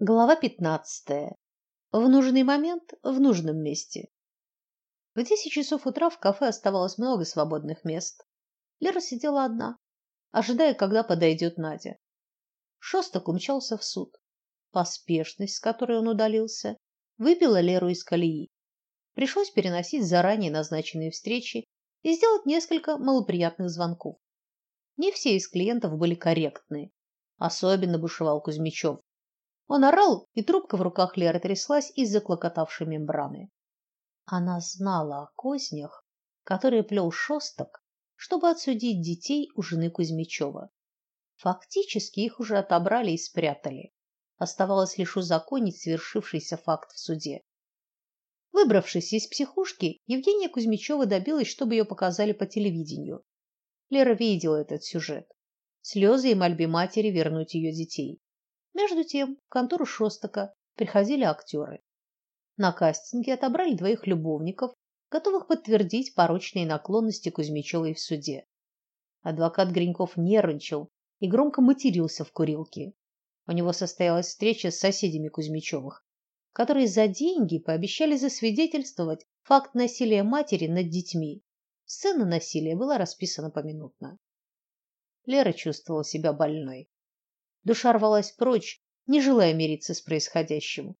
Глава пятнадцатая. В нужный момент в нужном месте. В десять часов утра в кафе оставалось много свободных мест. Лера сидела одна, ожидая, когда подойдет Надя. Шостак умчался в суд. Поспешность, с которой он удалился, выбила Леру из колеи. Пришлось переносить заранее назначенные встречи и сделать несколько малоприятных звонков. Не все из клиентов были корректны. Особенно бушевал Кузьмичев. Он орал, и трубка в руках Леры тряслась из-за клокотавшей мембраны. Она знала о кознях, которые плел Шостак, чтобы отсудить детей у жены Кузьмичева. Фактически их уже отобрали и спрятали. Оставалось лишь узаконить свершившийся факт в суде. Выбравшись из психушки, Евгения Кузьмичева добилась, чтобы ее показали по телевидению. Лера видела этот сюжет. Слезы и мольбы матери вернуть ее детей. Между тем, в контору Шостака приходили актеры. На кастинге отобрали двоих любовников, готовых подтвердить порочные наклонности Кузьмичевой в суде. Адвокат Гриньков нервничал и громко матерился в курилке. У него состоялась встреча с соседями Кузьмичевых, которые за деньги пообещали засвидетельствовать факт насилия матери над детьми. Сцена насилия была расписана поминутно. Лера чувствовала себя больной. Душа рвалась прочь, не желая мириться с происходящим,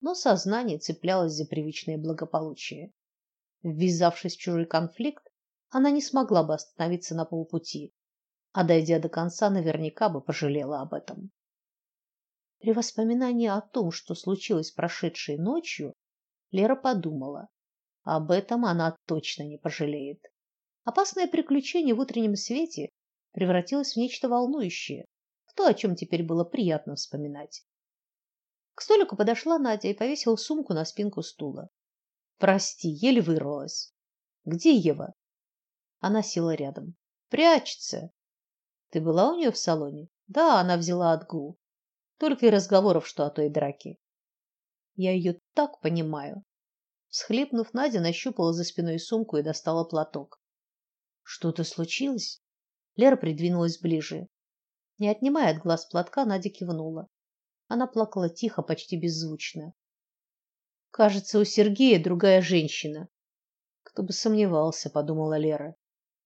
но сознание цеплялось за привычное благополучие. Ввязавшись в чужой конфликт, она не смогла бы остановиться на полпути, а дойдя до конца, наверняка бы пожалела об этом. При воспоминании о том, что случилось прошедшей ночью, Лера подумала: об этом она точно не пожалеет. Опасное приключение в утреннем свете превратилось в нечто волнующее, то, о чем теперь было приятно вспоминать. К столику подошла Надя и повесила сумку на спинку стула. Прости, еле вырвалась. Где Ева? Она села рядом. Прячется. Ты была у нее в салоне? Да, она взяла отгул. Только и разговоров, что о той драке. Я ее так понимаю. Схлипнув, Надя нащупала за спиной сумку и достала платок. Что-то случилось? Лера придвинулась ближе. Не отнимая от глаз платка, Надя кивнула. Она плакала тихо, почти беззвучно. Кажется, у Сергея другая женщина. Кто бы сомневался, подумала Лера.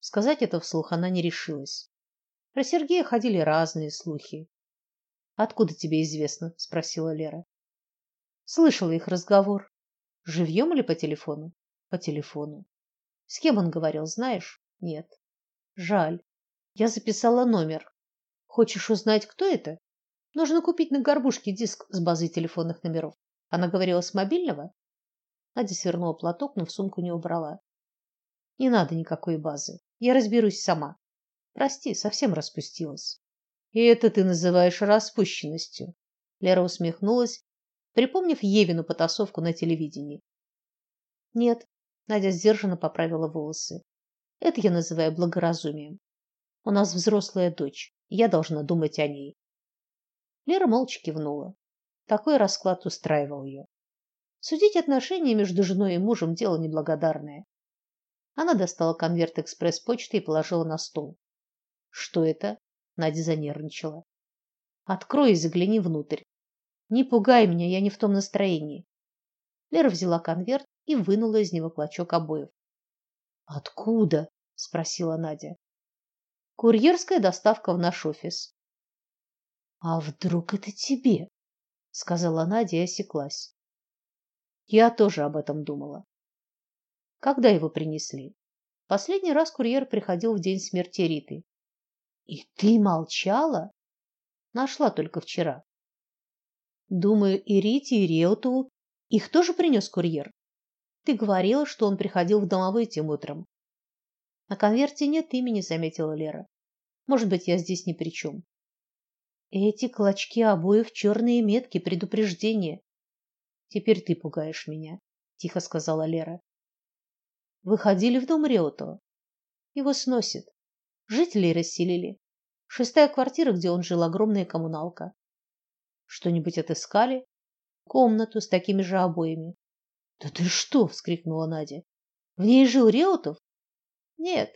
Сказать это вслух она не решилась. Про Сергея ходили разные слухи. Откуда тебе известно? спросила Лера. Слышала их разговор. Живьем или по телефону? По телефону. С кем он говорил, знаешь? Нет. Жаль. Я записала номер. Хочешь узнать, кто это? Нужно купить на горбушке диск с базой телефонных номеров. Она говорила с мобильного. Надя свернула платок, но в сумку не убрала. Не надо никакой базы. Я разберусь сама. Прости, совсем распустилась. И это ты называешь распущенностью? Лера усмехнулась, припомнив Евину потасовку на телевидении. Нет, Надя сдержанно поправила волосы. Это я называю благоразумием. У нас взрослая дочь. Я должна думать о ней. Лера молча кивнула. Такой расклад устраивал ее. Судить отношения между женой и мужем дело неблагодарное. Она достала конверт экспресс-почты и положила на стол. Что это? Надя занервничала. Открой и загляни внутрь. Не пугай меня, я не в том настроении. Лера взяла конверт и вынула из него клочок обоев. Откуда? спросила Надя. Курьерская доставка в наш офис. А вдруг это тебе? сказала Надя и осеклась. Я тоже об этом думала. Когда его принесли? Последний раз курьер приходил в день смерти Риты. И ты молчала? Нашла только вчера. Думаю, и Рите, и Реутову их тоже принес курьер. Ты говорила, что он приходил в домовой тем утром. На конверте нет имени, заметила Лера. Может быть, я здесь ни при чем. Эти клочки обоев черные метки предупреждения. Теперь ты пугаешь меня, тихо сказала Лера. Выходили в дом Реутова. Его сносит. Жителей расселили. Шестая квартира, где он жил, огромная коммуналка. Что-нибудь отыскали? Комнату с такими же обоями. Да ты что, вскрикнула Надя. В ней жил Реутов? Нет.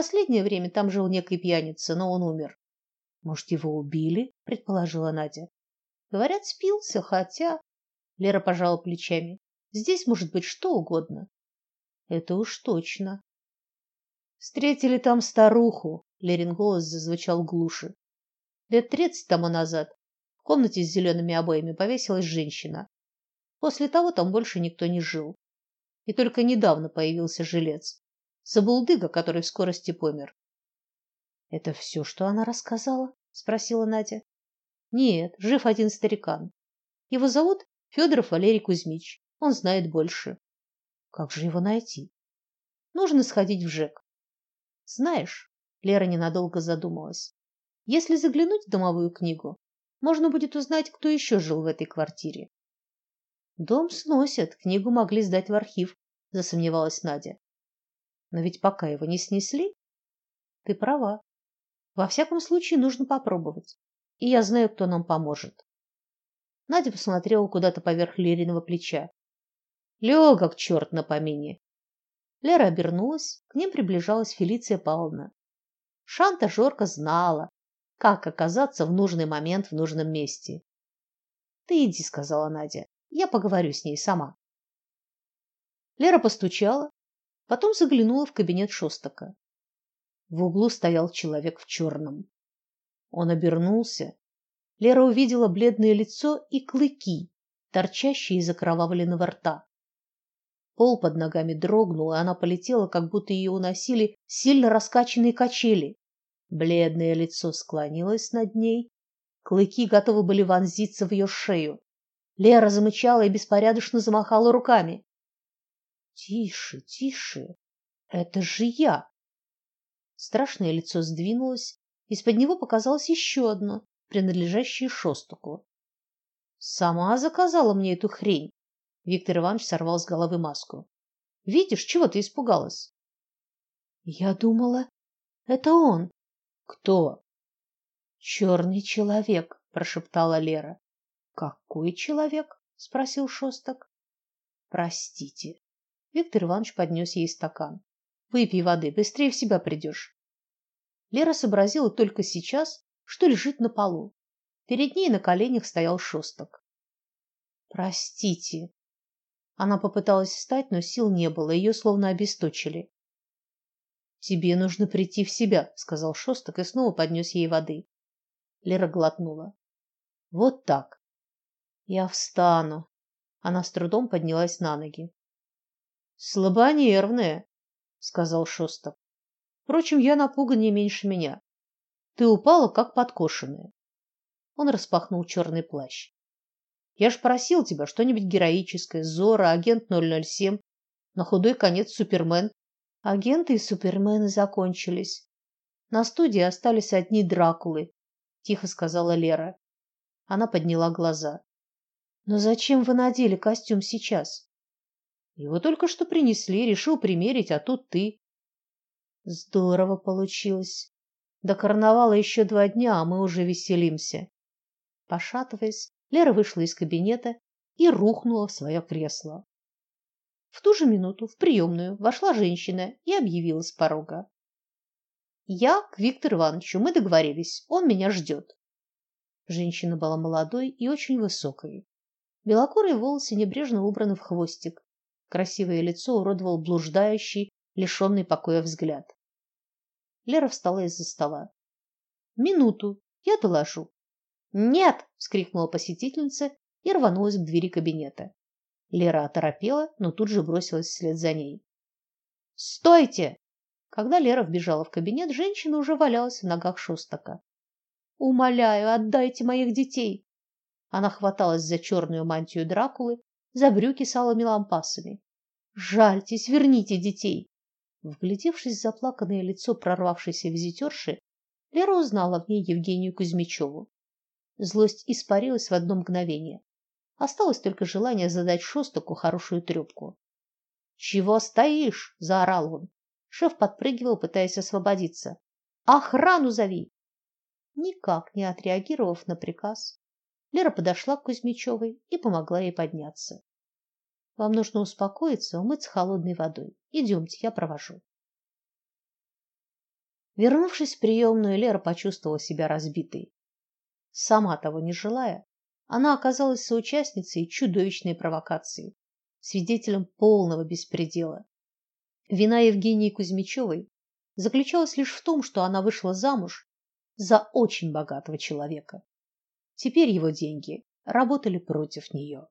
Последнее время там жил некий пьяница, но он умер. Может, его убили, предположила Надя. Говорят, спился, хотя Лера пожала плечами. Здесь может быть что угодно. Это уж точно. Встретили там старуху, Лерин голос зазвучал глуше. Лет тридцать тому назад в комнате с зелеными обоями повесилась женщина. После того там больше никто не жил. И только недавно появился жилец. Забулдыга, который в скорости помер. Это все, что она рассказала? спросила Надя. Нет, жив один старикан. Его зовут Федоров Валерий Кузьмич. Он знает больше. Как же его найти? Нужно сходить в ЖЭК. Знаешь, Лера ненадолго задумалась. Если заглянуть в домовую книгу, можно будет узнать, кто еще жил в этой квартире. Дом сносят, книгу могли сдать в архив, засомневалась Надя. Но ведь пока его не снесли, ты права. Во всяком случае, нужно попробовать. И я знаю, кто нам поможет. Надя посмотрела куда-то поверх Лериного плеча. Лега к черт на помине. Лера обернулась, к ним приближалась Фелиция Павловна. Шанта Жорка знала, как оказаться в нужный момент в нужном месте. Ты иди, сказала Надя. Я поговорю с ней сама. Лера постучала, потом заглянула в кабинет Шостака. В углу стоял человек в черном. Он обернулся. Лера увидела бледное лицо и клыки, торчащие из окровавленного рта. Пол под ногами дрогнул, и она полетела, как будто ее уносили сильно раскачанные качели. Бледное лицо склонилось над ней, клыки готовы были вонзиться в ее шею. Лера замычала и беспорядочно замахала руками. Тише, тише. Это же я. Страшное лицо сдвинулось, из-под него показалось еще одно, принадлежащее Шостаку. Сама заказала мне эту хрень. Виктор Иванович сорвал с головы маску. Видишь, чего ты испугалась? Я думала, это он. Кто? Черный человек, прошептала Лера. Какой человек? спросил Шостак. Простите. Виктор Иванович поднес ей стакан. Выпей воды, быстрее в себя придешь. Лера сообразила только сейчас, что лежит на полу. Перед ней на коленях стоял Шостак. Простите. Она попыталась встать, но сил не было, ее словно обесточили. Тебе нужно прийти в себя, сказал Шостак и снова поднес ей воды. Лера глотнула. Вот так. Я встану. Она с трудом поднялась на ноги. Слабонервная, сказал Шостак. Впрочем, я напуган не меньше меня. Ты упала как подкошенная. Он распахнул черный плащ. Я ж просил тебя что-нибудь героическое, Зора, агент 007, на худой конец Супермен. Агенты и Супермены закончились. На студии остались одни Дракулы, тихо сказала Лера. Она подняла глаза. Но зачем вы надели костюм сейчас? Его только что принесли, решил примерить, а тут ты. Здорово получилось. До карнавала еще два дня, а мы уже веселимся. Пошатываясь, Лера вышла из кабинета и рухнула в свое кресло. В ту же минуту в приемную вошла женщина и объявила с порога: "Я к Виктору Ивановичу, мы договорились, он меня ждет». Женщина была молодой и очень высокой. Белокурые волосы небрежно убраны в хвостик. Красивое лицо уродовал блуждающий, лишенный покоя взгляд. Лера встала из-за стола. Минуту, я доложу. Нет, вскрикнула посетительница и рванулась к двери кабинета. Лера оторопела, но тут же бросилась вслед за ней. Стойте! Когда Лера вбежала в кабинет, женщина уже валялась в ногах Шостака. Умоляю, отдайте моих детей. Она хваталась за черную мантию Дракулы, за брюки с алыми лампасами. Жальтесь, верните детей. Вглядевшись в заплаканное лицо прорвавшейся визитерши, Лера узнала в ней Евгению Кузьмичеву. Злость испарилась в одно мгновение. Осталось только желание задать Шостаку хорошую трепку. "Чего стоишь?" заорал он. Шеф подпрыгивал, пытаясь освободиться. "Охрану зови!" Никак не отреагировав на приказ, Лера подошла к Кузьмичевой и помогла ей подняться. Вам нужно успокоиться, умыться холодной водой. Идемте, я провожу. Вернувшись в приемную, Лера почувствовала себя разбитой. Сама того не желая, она оказалась соучастницей чудовищной провокации, свидетелем полного беспредела. Вина Евгении Кузьмичевой заключалась лишь в том, что она вышла замуж за очень богатого человека. Теперь его деньги работали против нее.